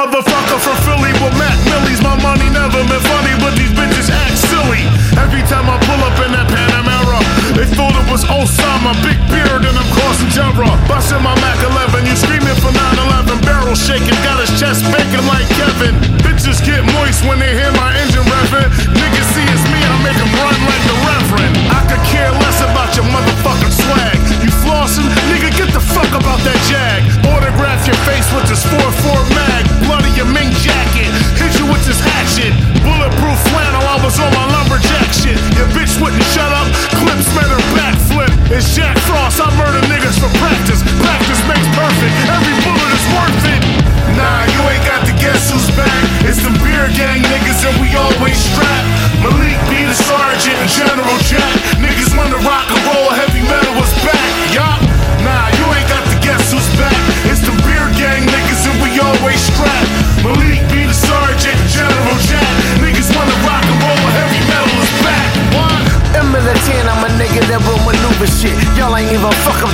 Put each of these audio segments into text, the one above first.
motherfucker from Philly with Mac Millie's. My money never meant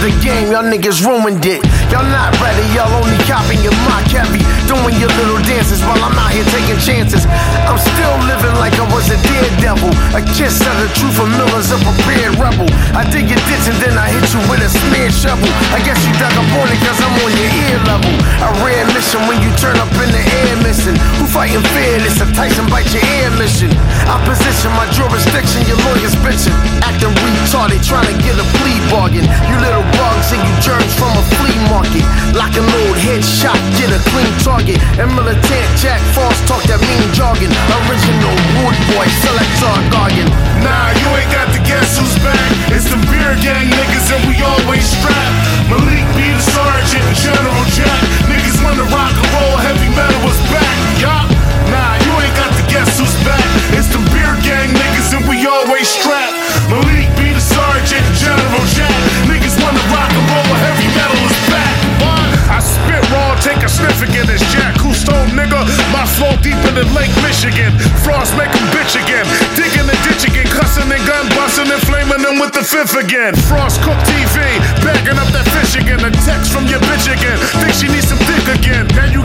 the game, y'all niggas ruined it. Y'all not ready, y'all only copying your mock. Doing your little dances while I'm out here taking chances. I'm still living like I was a daredevil. A kiss of the truth from Miller's a prepared rebel. I dig your ditch and then I hit you with a smear shovel. I guess you dug up on it cause I'm on your ear level. A rare mission when you turn up in the air missing. Who fighting fear? It's a Tyson bite your ear mission. I position my jurisdiction, your lawyers bitching. Acting retarded, trying to get a bargain. You little bugs and you germs from a flea market. Lock and load, headshot, get a clean target. And militant Jack Frost talk that mean jargon. Original wood boy, selector gargan. Nah, you ain't got to guess who's back. It's the beer gang niggas and we always strapped. Malik be the sergeant General Jack. Niggas wanna rock and roll, heavy metal was back. Yup. Nah, you ain't got to guess who's back. It's the beer gang niggas and we always strapped. Malik be the sergeant General Jack Cousteau, nigga. My flow deeper than Lake Michigan. Frost make make 'em bitch again. Digging the ditch again, cussing and gun busting and flaming them with the fifth again. Frost cook TV, bagging up that fish again. A text from your bitch again. Think she needs some dick again. Now you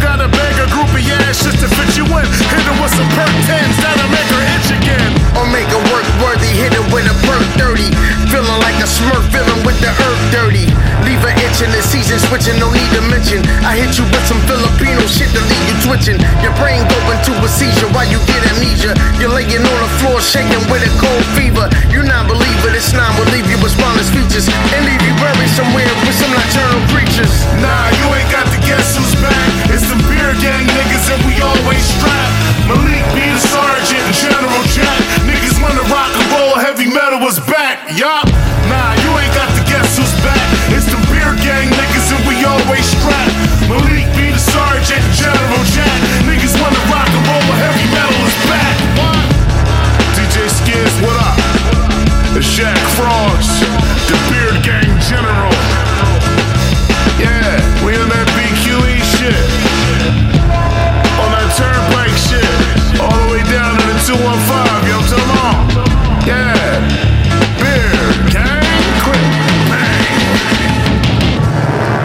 mention this season switching, no need to mention. I hit you with some Filipino shit to leave you twitching. Your brain going to a seizure while you get amnesia. You're laying on the floor shaking with a cold fever. You non-believer, this nine will leave you with spineless features and leave you buried somewhere with some nocturnal creatures. Nah, you ain't got to guess who's back. It's the beer gang niggas and we always strap. Malik being sergeant General Jack. Niggas wanna rock and roll, heavy metal was back. Yup.